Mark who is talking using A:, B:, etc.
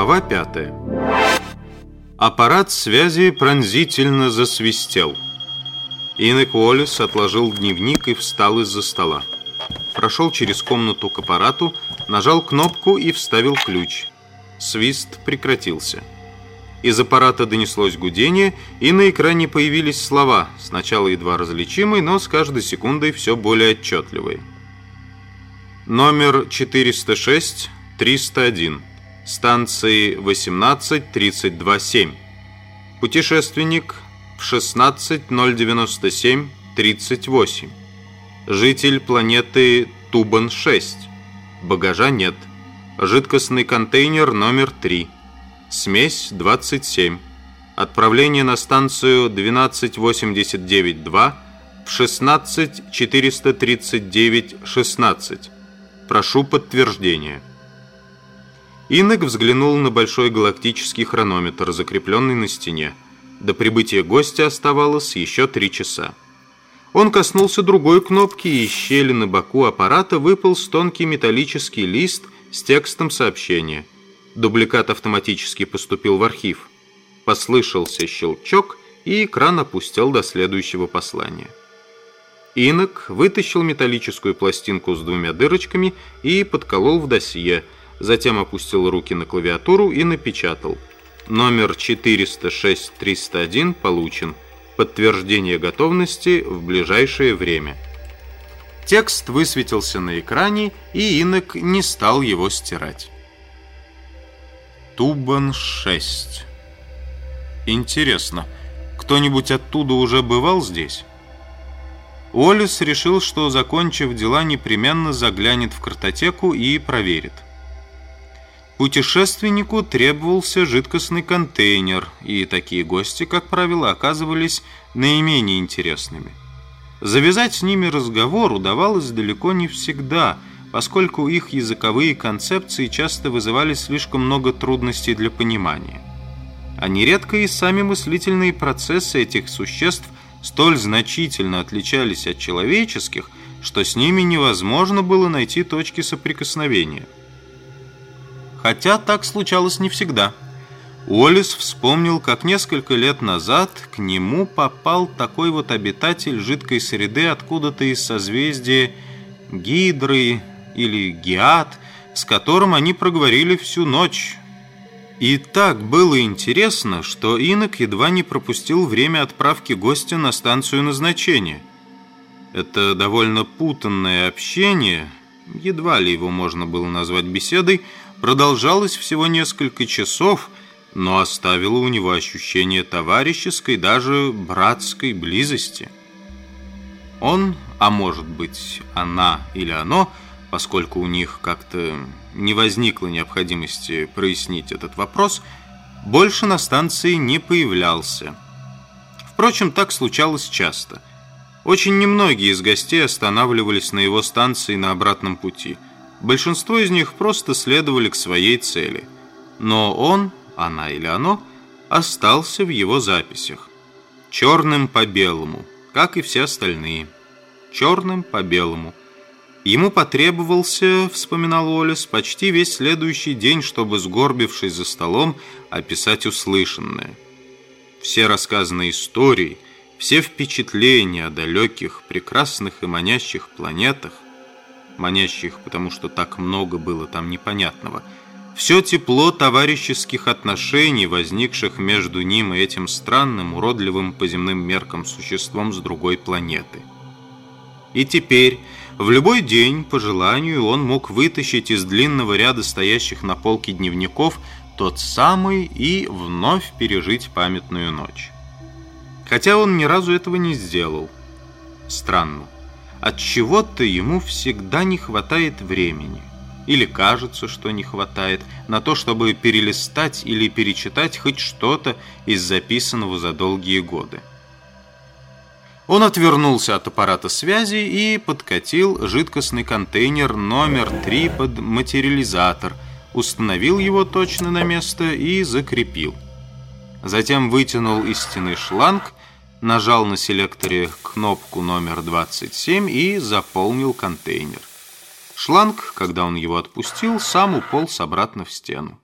A: Глава 5 Аппарат связи пронзительно засвистел. Инек Уоллес отложил дневник и встал из-за стола. Прошел через комнату к аппарату, нажал кнопку и вставил ключ. Свист прекратился. Из аппарата донеслось гудение, и на экране появились слова, сначала едва различимые, но с каждой секундой все более отчетливые. Номер 406-301 станции 18-32-7. Путешественник в 16-097-38. Житель планеты Тубан-6. Багажа нет. Жидкостный контейнер номер 3. Смесь 27. Отправление на станцию 1289-2 в 16-439-16. Прошу подтверждения. Инок взглянул на большой галактический хронометр, закрепленный на стене. До прибытия гостя оставалось еще три часа. Он коснулся другой кнопки, и из щели на боку аппарата выполз тонкий металлический лист с текстом сообщения. Дубликат автоматически поступил в архив. Послышался щелчок, и экран опустил до следующего послания. Инок вытащил металлическую пластинку с двумя дырочками и подколол в досье – затем опустил руки на клавиатуру и напечатал. Номер 406-301 получен. Подтверждение готовности в ближайшее время. Текст высветился на экране, и Инок не стал его стирать. Тубан-6 Интересно, кто-нибудь оттуда уже бывал здесь? Уоллес решил, что, закончив дела, непременно заглянет в картотеку и проверит – Путешественнику требовался жидкостный контейнер, и такие гости, как правило, оказывались наименее интересными. Завязать с ними разговор удавалось далеко не всегда, поскольку их языковые концепции часто вызывали слишком много трудностей для понимания. А нередко и сами мыслительные процессы этих существ столь значительно отличались от человеческих, что с ними невозможно было найти точки соприкосновения – Хотя так случалось не всегда. Уоллес вспомнил, как несколько лет назад к нему попал такой вот обитатель жидкой среды откуда-то из созвездия Гидры или Гиат, с которым они проговорили всю ночь. И так было интересно, что Инок едва не пропустил время отправки гостя на станцию назначения. Это довольно путанное общение, едва ли его можно было назвать беседой, продолжалось всего несколько часов, но оставило у него ощущение товарищеской, даже братской близости. Он, а может быть она или оно, поскольку у них как-то не возникло необходимости прояснить этот вопрос, больше на станции не появлялся. Впрочем, так случалось часто. Очень немногие из гостей останавливались на его станции на обратном пути – Большинство из них просто следовали к своей цели. Но он, она или оно, остался в его записях. Черным по белому, как и все остальные. Черным по белому. Ему потребовался, вспоминал Олес, почти весь следующий день, чтобы, сгорбившись за столом, описать услышанное. Все рассказанные истории, все впечатления о далеких, прекрасных и манящих планетах – манящих, потому что так много было там непонятного. Все тепло товарищеских отношений, возникших между ним и этим странным, уродливым по земным меркам существом с другой планеты. И теперь, в любой день, по желанию, он мог вытащить из длинного ряда стоящих на полке дневников тот самый и вновь пережить памятную ночь. Хотя он ни разу этого не сделал. Странно. От чего-то ему всегда не хватает времени. Или кажется, что не хватает на то, чтобы перелистать или перечитать хоть что-то из записанного за долгие годы. Он отвернулся от аппарата связи и подкатил жидкостный контейнер номер 3 под материализатор, установил его точно на место и закрепил. Затем вытянул из стены шланг нажал на селекторе кнопку номер 27 и заполнил контейнер. Шланг, когда он его отпустил, сам уполз обратно в стену.